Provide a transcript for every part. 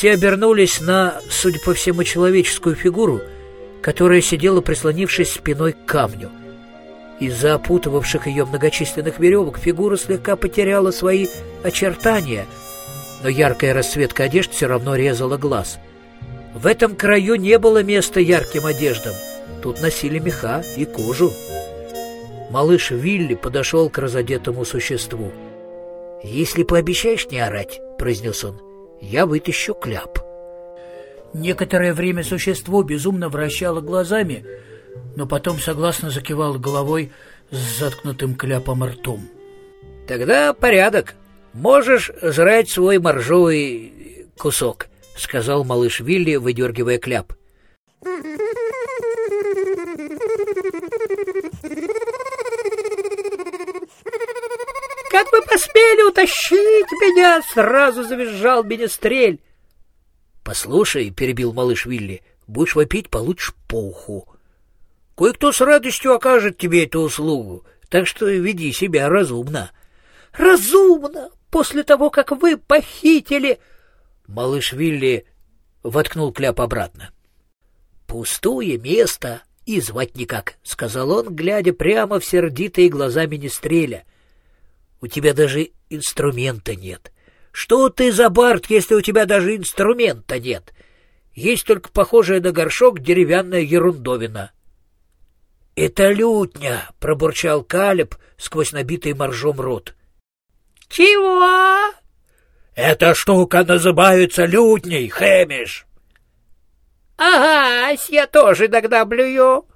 все обернулись на, судя по всему, человеческую фигуру, которая сидела, прислонившись спиной к камню. Из-за опутывавших ее многочисленных веревок фигура слегка потеряла свои очертания, но яркая расцветка одежд все равно резала глаз. В этом краю не было места ярким одеждам. Тут носили меха и кожу. Малыш Вилли подошел к разодетому существу. «Если пообещаешь не орать», — произнес он, — «я вытащу кляп». Некоторое время существо безумно вращало глазами, но потом согласно закивало головой с заткнутым кляпом ртом. «Тогда порядок. Можешь жрать свой моржовый кусок», — сказал малыш Вилли, выдергивая кляп. «Как вы посмели утащить меня?» — сразу завизжал Менестрель. «Послушай», — перебил малыш Вилли, — «будешь вопить, получишь по уху. Кое-кто с радостью окажет тебе эту услугу, так что веди себя разумно». «Разумно! После того, как вы похитили...» Малыш Вилли воткнул кляп обратно. «Пустое место и звать никак», — сказал он, глядя прямо в сердитые глаза Министреля. «У тебя даже инструмента нет. Что ты за бард, если у тебя даже инструмента нет? Есть только похожая на горшок деревянная ерундовина». «Это лютня!» — пробурчал Калеб сквозь набитый моржом рот. «Чего?» «Эта штука называется лютней, Хэмиш!» «Ага, я тоже иногда блюю!»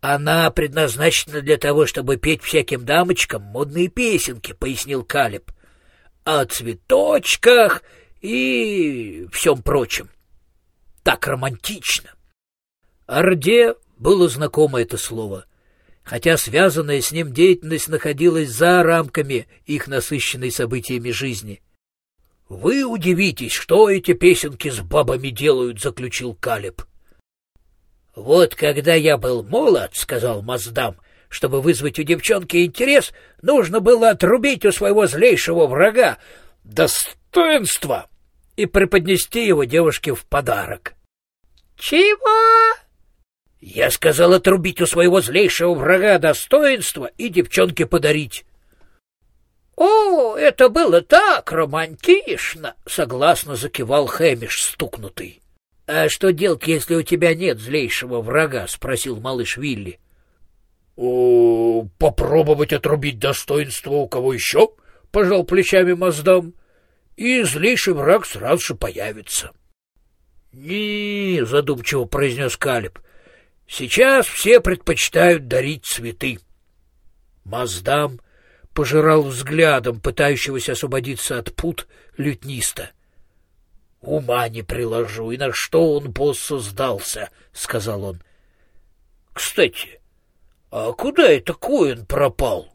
«Она предназначена для того, чтобы петь всяким дамочкам модные песенки», — пояснил Калиб. «О цветочках и всем прочем. Так романтично». Орде было знакомо это слово, хотя связанная с ним деятельность находилась за рамками их насыщенной событиями жизни. «Вы удивитесь, что эти песенки с бабами делают», — заключил Калиб. «Вот когда я был молод, — сказал Маздам, — чтобы вызвать у девчонки интерес, нужно было отрубить у своего злейшего врага достоинство и преподнести его девушке в подарок». «Чего?» «Я сказал отрубить у своего злейшего врага достоинство и девчонке подарить». «О, это было так романтично!» — согласно закивал Хэмиш, стукнутый. «А что делать, если у тебя нет злейшего врага?» — спросил малыш Вилли. «О, попробовать отрубить достоинство у кого еще?» — пожал плечами Маздам. «И злейший враг сразу же появится». «Не», — задумчиво произнес Калиб, — «сейчас все предпочитают дарить цветы». Маздам пожирал взглядом пытающегося освободиться от пут лютниста. — Ума не приложу, и на что он боссу сдался, — сказал он. — Кстати, а куда это Коэн пропал?